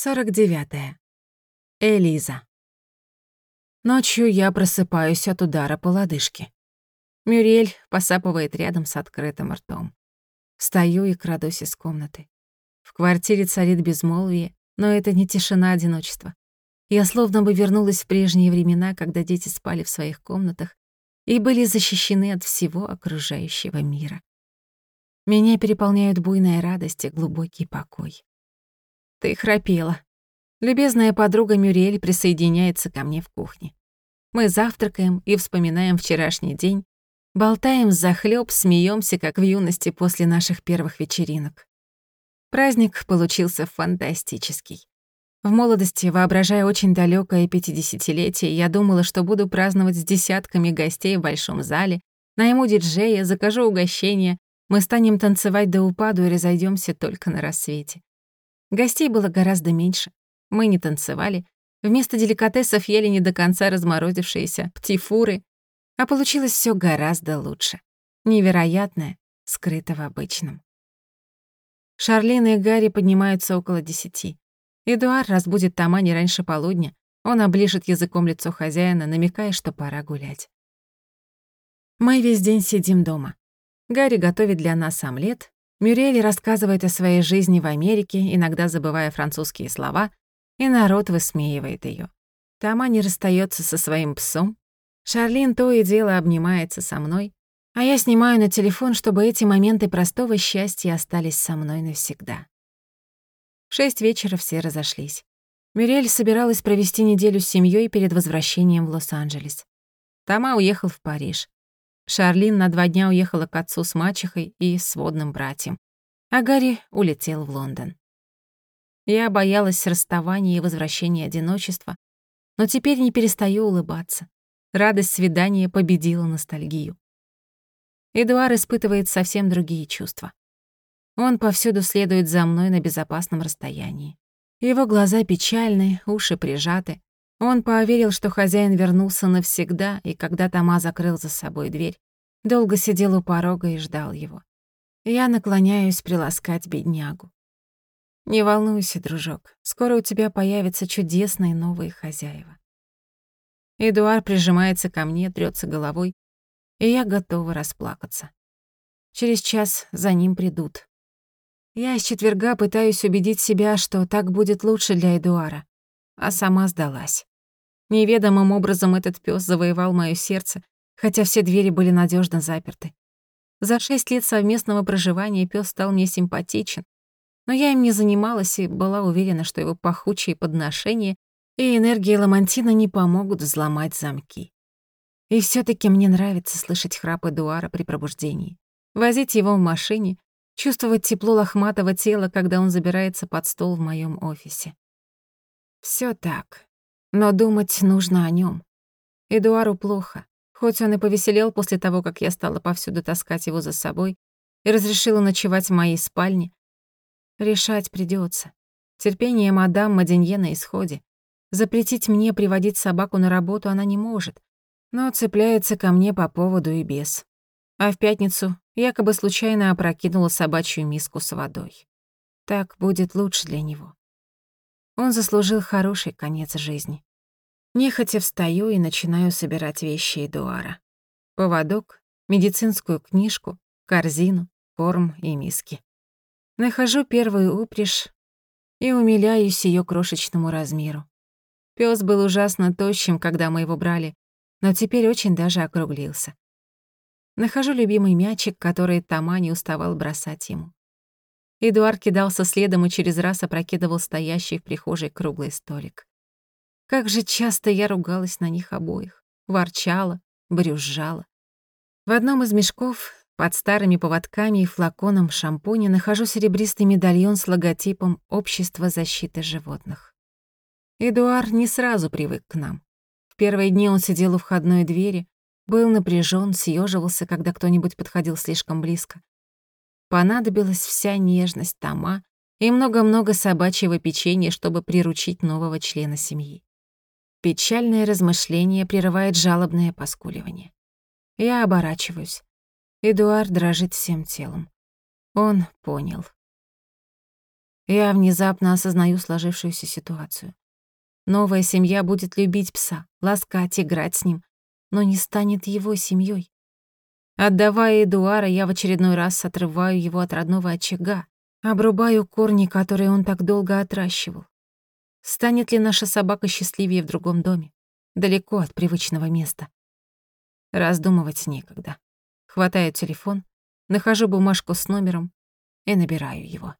49. Элиза. Ночью я просыпаюсь от удара по лодыжке. Мюрель посапывает рядом с открытым ртом. Встаю и крадусь из комнаты. В квартире царит безмолвие, но это не тишина одиночества. Я словно бы вернулась в прежние времена, когда дети спали в своих комнатах и были защищены от всего окружающего мира. Меня переполняют буйная радость и глубокий покой. Ты храпела. Любезная подруга Мюрель присоединяется ко мне в кухне. Мы завтракаем и вспоминаем вчерашний день, болтаем захлёб, смеемся, как в юности после наших первых вечеринок. Праздник получился фантастический. В молодости, воображая очень далёкое пятидесятилетие, я думала, что буду праздновать с десятками гостей в большом зале, найму диджея, закажу угощение, мы станем танцевать до упаду и разойдёмся только на рассвете. Гостей было гораздо меньше. Мы не танцевали. Вместо деликатесов ели не до конца разморозившиеся птифуры. А получилось все гораздо лучше. Невероятное, скрыто в обычном. Шарлин и Гарри поднимаются около десяти. Эдуард разбудит Тома не раньше полудня. Он оближет языком лицо хозяина, намекая, что пора гулять. Мы весь день сидим дома. Гарри готовит для нас омлет, Мюрель рассказывает о своей жизни в Америке, иногда забывая французские слова, и народ высмеивает ее. Тома не расстается со своим псом. Шарлин то и дело обнимается со мной, а я снимаю на телефон, чтобы эти моменты простого счастья остались со мной навсегда. В шесть вечера все разошлись. Мюрель собиралась провести неделю с семьей перед возвращением в Лос-Анджелес. Тома уехал в Париж. Шарлин на два дня уехала к отцу с мачехой и сводным братьям, а Гарри улетел в Лондон. Я боялась расставания и возвращения одиночества, но теперь не перестаю улыбаться. Радость свидания победила ностальгию. Эдуард испытывает совсем другие чувства. Он повсюду следует за мной на безопасном расстоянии. Его глаза печальны, уши прижаты, он поверил, что хозяин вернулся навсегда, и когда Тома закрыл за собой дверь, долго сидел у порога и ждал его. Я наклоняюсь приласкать беднягу. «Не волнуйся, дружок, скоро у тебя появятся чудесные новые хозяева». Эдуард прижимается ко мне, трется головой, и я готова расплакаться. Через час за ним придут. Я с четверга пытаюсь убедить себя, что так будет лучше для Эдуара, а сама сдалась. Неведомым образом этот пес завоевал моё сердце, хотя все двери были надежно заперты. За шесть лет совместного проживания пес стал мне симпатичен, но я им не занималась и была уверена, что его пахучие подношения и энергия ламантина не помогут взломать замки. И все таки мне нравится слышать храп Эдуара при пробуждении, возить его в машине, чувствовать тепло лохматого тела, когда он забирается под стол в моем офисе. Все так, но думать нужно о нем. Эдуару плохо. Хоть он и повеселел после того, как я стала повсюду таскать его за собой и разрешила ночевать в моей спальне, решать придется. Терпение мадам Маденье на исходе. Запретить мне приводить собаку на работу она не может, но цепляется ко мне по поводу и без. А в пятницу якобы случайно опрокинула собачью миску с водой. Так будет лучше для него. Он заслужил хороший конец жизни. Нехотя встаю и начинаю собирать вещи Эдуара. Поводок, медицинскую книжку, корзину, корм и миски. Нахожу первую упряжь и умиляюсь ее крошечному размеру. Пёс был ужасно тощим, когда мы его брали, но теперь очень даже округлился. Нахожу любимый мячик, который Тома не уставал бросать ему. Эдуард кидался следом и через раз опрокидывал стоящий в прихожей круглый столик. Как же часто я ругалась на них обоих, ворчала, брюзжала. В одном из мешков под старыми поводками и флаконом шампуня нахожу серебристый медальон с логотипом «Общество защиты животных». Эдуард не сразу привык к нам. В первые дни он сидел у входной двери, был напряжен, съеживался, когда кто-нибудь подходил слишком близко. Понадобилась вся нежность Тома и много-много собачьего печенья, чтобы приручить нового члена семьи. Печальное размышление прерывает жалобное поскуливание. Я оборачиваюсь. Эдуард дрожит всем телом. Он понял. Я внезапно осознаю сложившуюся ситуацию. Новая семья будет любить пса, ласкать, играть с ним, но не станет его семьей. Отдавая Эдуара, я в очередной раз отрываю его от родного очага, обрубаю корни, которые он так долго отращивал. Станет ли наша собака счастливее в другом доме, далеко от привычного места? Раздумывать некогда. Хватаю телефон, нахожу бумажку с номером и набираю его.